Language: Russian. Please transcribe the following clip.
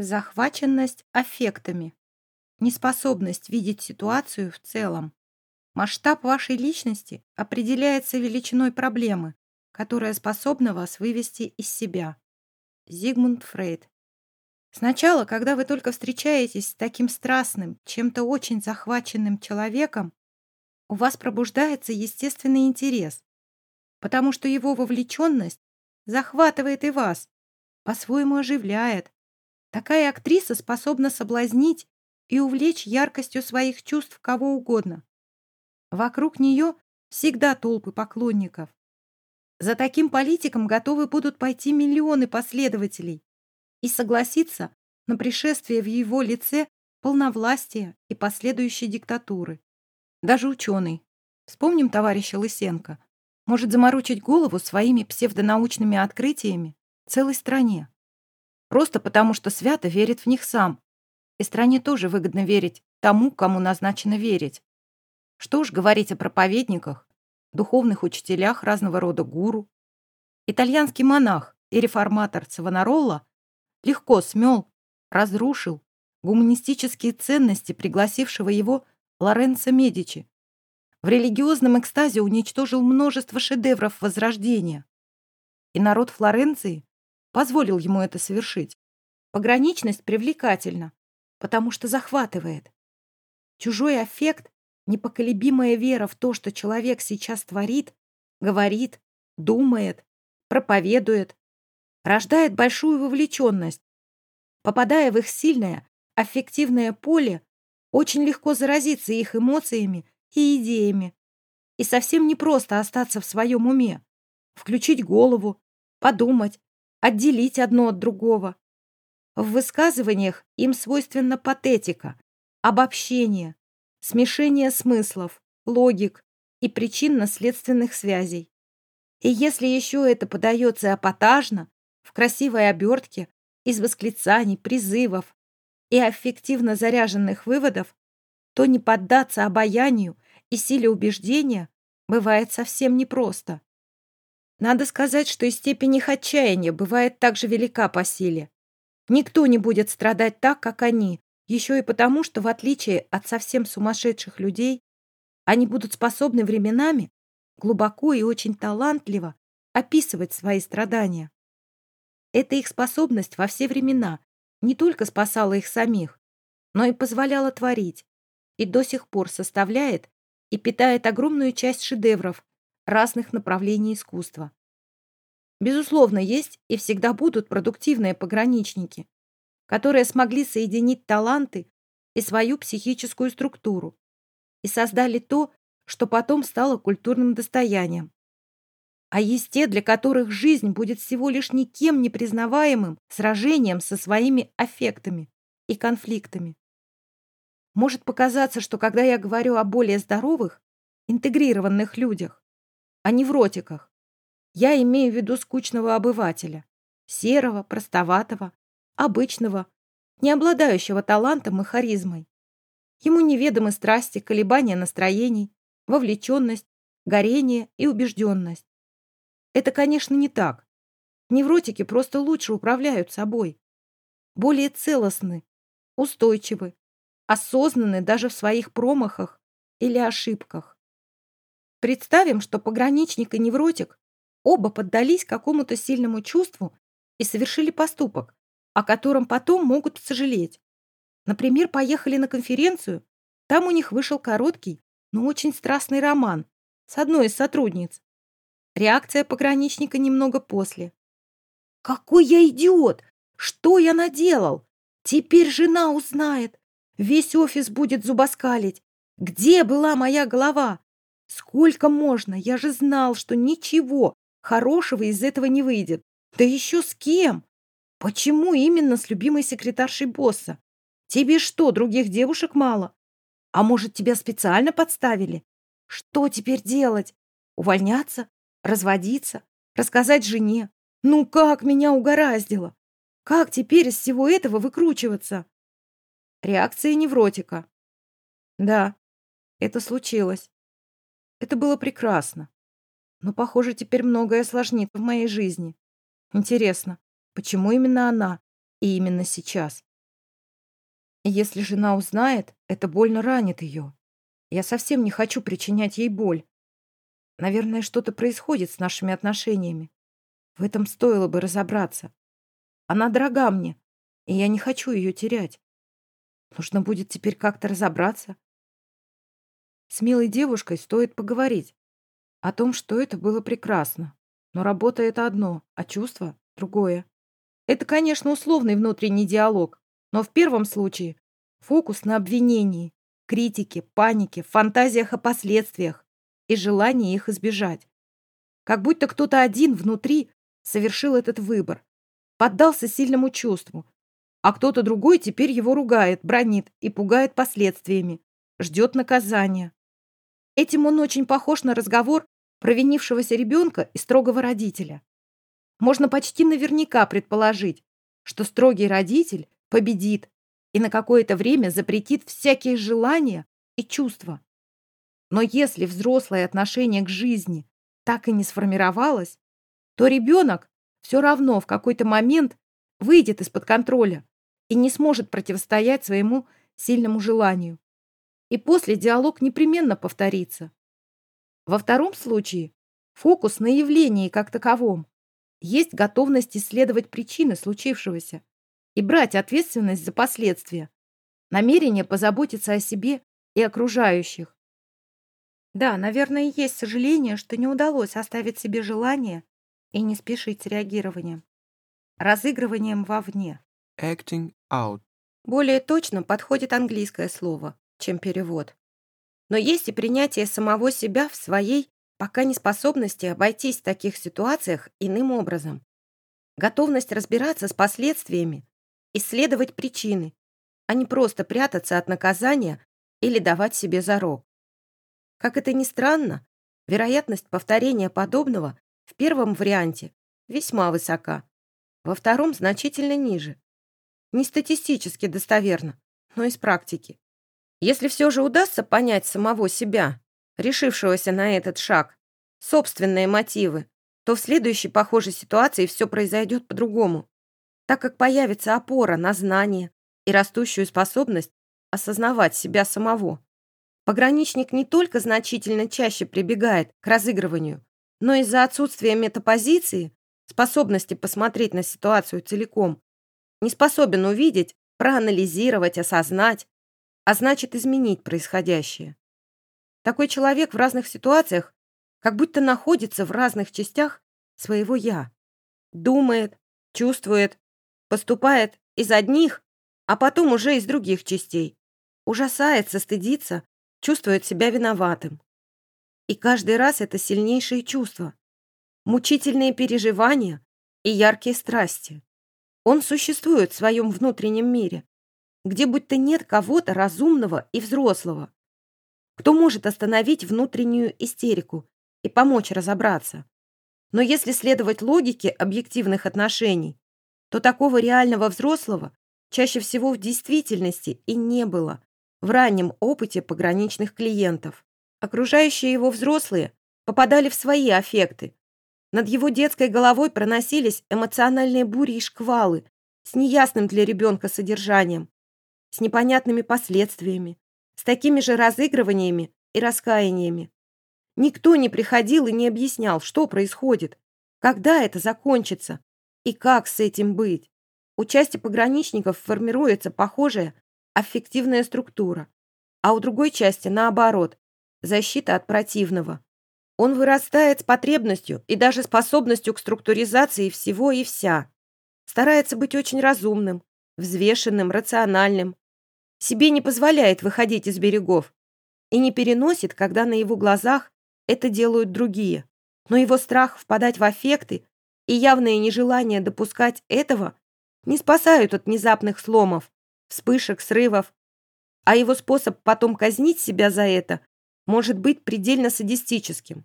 Захваченность аффектами. Неспособность видеть ситуацию в целом. Масштаб вашей личности определяется величиной проблемы, которая способна вас вывести из себя. Зигмунд Фрейд. Сначала, когда вы только встречаетесь с таким страстным, чем-то очень захваченным человеком, у вас пробуждается естественный интерес, потому что его вовлеченность захватывает и вас, по-своему оживляет, Такая актриса способна соблазнить и увлечь яркостью своих чувств кого угодно. Вокруг нее всегда толпы поклонников. За таким политиком готовы будут пойти миллионы последователей и согласиться на пришествие в его лице полновластия и последующей диктатуры. Даже ученый, вспомним товарища Лысенко, может заморочить голову своими псевдонаучными открытиями целой стране. Просто потому, что свято верит в них сам. И стране тоже выгодно верить тому, кому назначено верить. Что уж говорить о проповедниках, духовных учителях разного рода гуру. Итальянский монах и реформатор Савонаролла легко смел, разрушил гуманистические ценности пригласившего его Лоренцо Медичи. В религиозном экстазе уничтожил множество шедевров Возрождения. И народ Флоренции позволил ему это совершить. Пограничность привлекательна, потому что захватывает. Чужой аффект, непоколебимая вера в то, что человек сейчас творит, говорит, думает, проповедует, рождает большую вовлеченность. Попадая в их сильное, аффективное поле, очень легко заразиться их эмоциями и идеями. И совсем не просто остаться в своем уме, включить голову, подумать, отделить одно от другого. В высказываниях им свойственна патетика, обобщение, смешение смыслов, логик и причинно-следственных связей. И если еще это подается эпатажно, в красивой обертке, из восклицаний, призывов и аффективно заряженных выводов, то не поддаться обаянию и силе убеждения бывает совсем непросто. Надо сказать, что и степень их отчаяния бывает также велика по силе. Никто не будет страдать так, как они, еще и потому, что, в отличие от совсем сумасшедших людей, они будут способны временами глубоко и очень талантливо описывать свои страдания. Эта их способность во все времена не только спасала их самих, но и позволяла творить, и до сих пор составляет и питает огромную часть шедевров, разных направлений искусства. Безусловно, есть и всегда будут продуктивные пограничники, которые смогли соединить таланты и свою психическую структуру и создали то, что потом стало культурным достоянием. А есть те, для которых жизнь будет всего лишь никем не признаваемым сражением со своими аффектами и конфликтами. Может показаться, что когда я говорю о более здоровых, интегрированных людях, о невротиках. Я имею в виду скучного обывателя, серого, простоватого, обычного, не обладающего талантом и харизмой. Ему неведомы страсти, колебания настроений, вовлеченность, горение и убежденность. Это, конечно, не так. Невротики просто лучше управляют собой. Более целостны, устойчивы, осознаны даже в своих промахах или ошибках. Представим, что пограничник и невротик оба поддались какому-то сильному чувству и совершили поступок, о котором потом могут сожалеть. Например, поехали на конференцию, там у них вышел короткий, но очень страстный роман с одной из сотрудниц. Реакция пограничника немного после. «Какой я идиот! Что я наделал? Теперь жена узнает. Весь офис будет зубоскалить. Где была моя голова? Сколько можно? Я же знал, что ничего хорошего из этого не выйдет. Да еще с кем? Почему именно с любимой секретаршей босса? Тебе что, других девушек мало? А может, тебя специально подставили? Что теперь делать? Увольняться? Разводиться? Рассказать жене? Ну как меня угораздило? Как теперь из всего этого выкручиваться? Реакция невротика. Да, это случилось. Это было прекрасно. Но, похоже, теперь многое осложнит в моей жизни. Интересно, почему именно она и именно сейчас? Если жена узнает, это больно ранит ее. Я совсем не хочу причинять ей боль. Наверное, что-то происходит с нашими отношениями. В этом стоило бы разобраться. Она дорога мне, и я не хочу ее терять. Нужно будет теперь как-то разобраться. С милой девушкой стоит поговорить о том, что это было прекрасно. Но работа — это одно, а чувство — другое. Это, конечно, условный внутренний диалог, но в первом случае фокус на обвинении, критике, панике, фантазиях о последствиях и желании их избежать. Как будто кто-то один внутри совершил этот выбор, поддался сильному чувству, а кто-то другой теперь его ругает, бронит и пугает последствиями, ждет наказания. Этим он очень похож на разговор провинившегося ребенка и строгого родителя. Можно почти наверняка предположить, что строгий родитель победит и на какое-то время запретит всякие желания и чувства. Но если взрослое отношение к жизни так и не сформировалось, то ребенок все равно в какой-то момент выйдет из-под контроля и не сможет противостоять своему сильному желанию. И после диалог непременно повторится. Во втором случае фокус на явлении как таковом. Есть готовность исследовать причины случившегося и брать ответственность за последствия. Намерение позаботиться о себе и окружающих. Да, наверное, есть сожаление, что не удалось оставить себе желание и не спешить с реагированием. Разыгрыванием вовне. Acting out. Более точно подходит английское слово, чем перевод. Но есть и принятие самого себя в своей пока неспособности обойтись в таких ситуациях иным образом. Готовность разбираться с последствиями, исследовать причины, а не просто прятаться от наказания или давать себе зарок. Как это ни странно, вероятность повторения подобного в первом варианте весьма высока, во втором значительно ниже. Не статистически достоверно, но из практики. Если все же удастся понять самого себя, решившегося на этот шаг, собственные мотивы, то в следующей похожей ситуации все произойдет по-другому, так как появится опора на знание и растущую способность осознавать себя самого. Пограничник не только значительно чаще прибегает к разыгрыванию, но из-за отсутствия метапозиции, способности посмотреть на ситуацию целиком, не способен увидеть, проанализировать, осознать, а значит изменить происходящее. Такой человек в разных ситуациях как будто находится в разных частях своего «я». Думает, чувствует, поступает из одних, а потом уже из других частей. Ужасается, стыдится, чувствует себя виноватым. И каждый раз это сильнейшие чувства, мучительные переживания и яркие страсти. Он существует в своем внутреннем мире, где будто нет кого-то разумного и взрослого, кто может остановить внутреннюю истерику и помочь разобраться. Но если следовать логике объективных отношений, то такого реального взрослого чаще всего в действительности и не было в раннем опыте пограничных клиентов. Окружающие его взрослые попадали в свои аффекты. Над его детской головой проносились эмоциональные бури и шквалы с неясным для ребенка содержанием, с непонятными последствиями, с такими же разыгрываниями и раскаяниями. Никто не приходил и не объяснял, что происходит, когда это закончится и как с этим быть. У части пограничников формируется похожая аффективная структура, а у другой части, наоборот, защита от противного. Он вырастает с потребностью и даже способностью к структуризации всего и вся. Старается быть очень разумным, взвешенным, рациональным. Себе не позволяет выходить из берегов и не переносит, когда на его глазах это делают другие. Но его страх впадать в аффекты и явное нежелание допускать этого не спасают от внезапных сломов, вспышек, срывов. А его способ потом казнить себя за это может быть предельно садистическим.